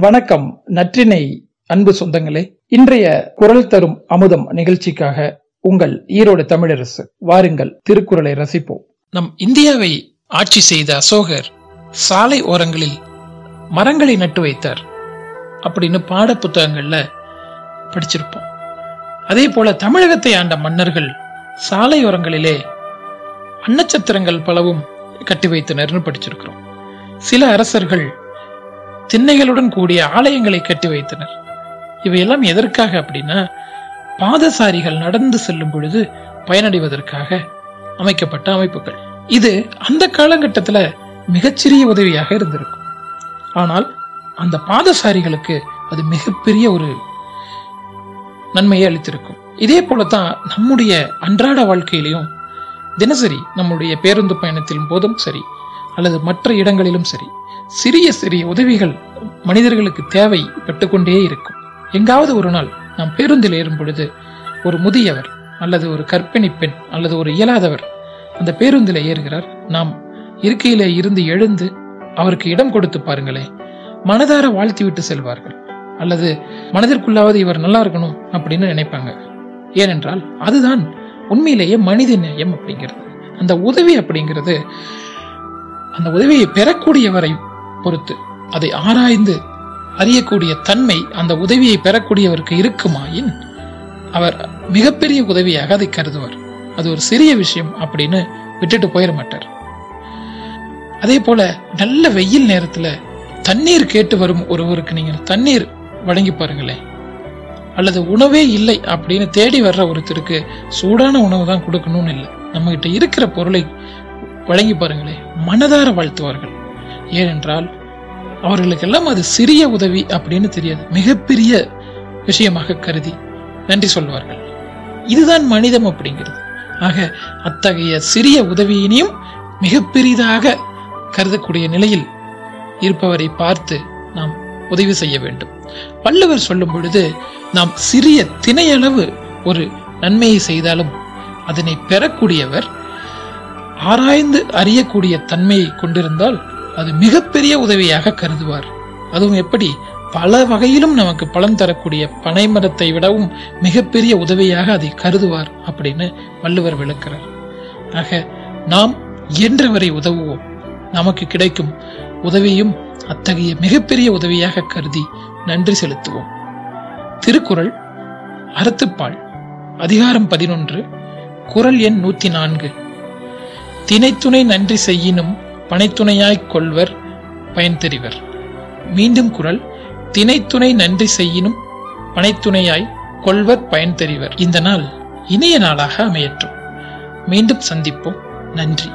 வணக்கம் நற்றினை அன்பு சொந்தங்களே. இன்றைய குரல் தரும் அமுதம் நிகழ்ச்சிக்காக உங்கள் ஈரோடு தமிழரசு வாருங்கள் திருக்குறளை ரசிப்போம். நம் இந்தியாவை ஆட்சி செய்த அசோகர் சாலை ஓரங்களில் மரங்களை நட்டு வைத்தார் அப்படின்னு பாட புத்தகங்கள்ல படிச்சிருப்போம். அதே போல தமிழகத்தை ஆண்ட மன்னர்கள் சாலையோரங்களிலே அன்னச்சத்திரங்கள் பலவும் கட்டி வைத்தனர்னு படிச்சிருக்கிறோம். சில அரசர்கள் திண்ணைகளுடன் கூடிய ஆலயங்களை கட்டி வைத்தனர். இவையெல்லாம் எதற்காக அப்படின்னா பாதசாரிகள் நடந்து செல்லும் பொழுது பயனடைவதற்காக அமைக்கப்பட்ட அமைப்புகள். இது அந்த காலகட்டத்தில் மிகச்சிறிய உதவியாக இருந்திருக்கும். ஆனால் அந்த பாதசாரிகளுக்கு அது மிகப்பெரிய ஒரு நன்மையை அளித்திருக்கும். இதே போலதான் நம்முடைய அன்றாட வாழ்க்கையிலையும் தினசரி நம்முடைய பேருந்து பயணத்திலும் போதும் சரி அல்லது மற்ற இடங்களிலும் சரி சிறிய சிறிய உதவிகள் மனிதர்களுக்கு தேவை பட்டுக்கொண்டே இருக்கும். எங்காவது ஒரு நாள் நாம் பேருந்தில் ஏறும் பொழுது ஒரு முதியவர் அல்லது ஒரு கற்பிணி பெண் அல்லது ஒரு இயலாதவர் அந்த பேருந்தில் ஏறுகிறார். நாம் இருக்கையிலே இருந்து எழுந்து அவருக்கு இடம் கொடுத்து பாருங்களேன் மனதார வாழ்த்தி விட்டு செல்வார்கள். அல்லது மனதிற்குள்ளாவது இவர் நல்லா இருக்கணும் அப்படின்னு நினைப்பாங்க. ஏனென்றால் அதுதான் உண்மையிலேயே மனித நேயம் அப்படிங்கிறது. அந்த உதவி அப்படிங்கிறது அந்த உதவியை பெறக்கூடியவரை பொறுத்து அதை ஆராய்ந்து அறியக்கூடிய தன்மை அந்த உதவியை பெறக்கூடியவருக்கு இருக்குமாயின் அவர் மிகப்பெரிய உதவியாக அதை கருதுவார். அது ஒரு சிறிய விஷயம் அப்படின்னு விட்டுட்டு போயிட மாட்டார். அதே போல நல்ல வெயில் நேரத்துல தண்ணீர் கேட்டு வரும் ஒருவருக்கு நீங்க தண்ணீர் வழங்கி பாருங்களேன் அல்லது உணவே இல்லை அப்படின்னு தேடி வர்ற ஒருத்தருக்கு சூடான உணவு தான் கொடுக்கணும்னு இல்லை. நம்மகிட்ட இருக்கிற பொருளை வழங்கி பாருங்களேன் மனதார வாழ்த்துவார்கள். ஏனென்றால் அவர்களுக்கெல்லாம் அது சிறிய உதவி அப்படின்னு தெரியாது. மிகப்பெரிய விஷயமாக கருதி நன்றி சொல்வார்கள். இதுதான் மனிதம் அப்படிங்கிறது. ஆக அத்தகைய சிறிய உதவியினையும் மிக பெரிதாக கருதக்கூடிய நிலையில் இருப்பவரை பார்த்து நாம் உதவி செய்ய வேண்டும். பல்லவர் சொல்லும் பொழுது நாம் சிறிய திணையளவு ஒரு நன்மையை செய்தாலும் அதனை பெறக்கூடியவர் ஆராய்ந்து அறியக்கூடிய தன்மையை கொண்டிருந்தால் அது மிகப்பெரிய உதவியாக கருதுவார். அதுவும் எப்படி? பல வகையிலும் நமக்கு பலன் தரக்கூடிய பனை மரத்தை விடவும் மிகப்பெரிய உதவியாக அதை கருதுவார் அப்படின்னு வள்ளுவர் விளக்கிறார். ஆக நாம் இயன்றவரை உதவுவோம். நமக்கு கிடைக்கும் உதவியும் அத்தகைய மிகப்பெரிய உதவியாக கருதி நன்றி செலுத்துவோம். திருக்குறள் அறத்துப்பால் அதிகாரம் பதினொன்று குரல் எண் நூற்றி நான்கு. தினைத்துணை நன்றி செய்யினும் பனைத்துணையாய்க் கொள்வர் பயன் தெரிவர் மீண்டும் குரல் தினைத்துணை நன்றி செய்யினும் பனைத்துணையாய் கொள்வர் பயன் தெரிவர் இந்த நாள் இனிய நாளாக அமையற்றும் மீண்டும் சந்திப்போம். நன்றி.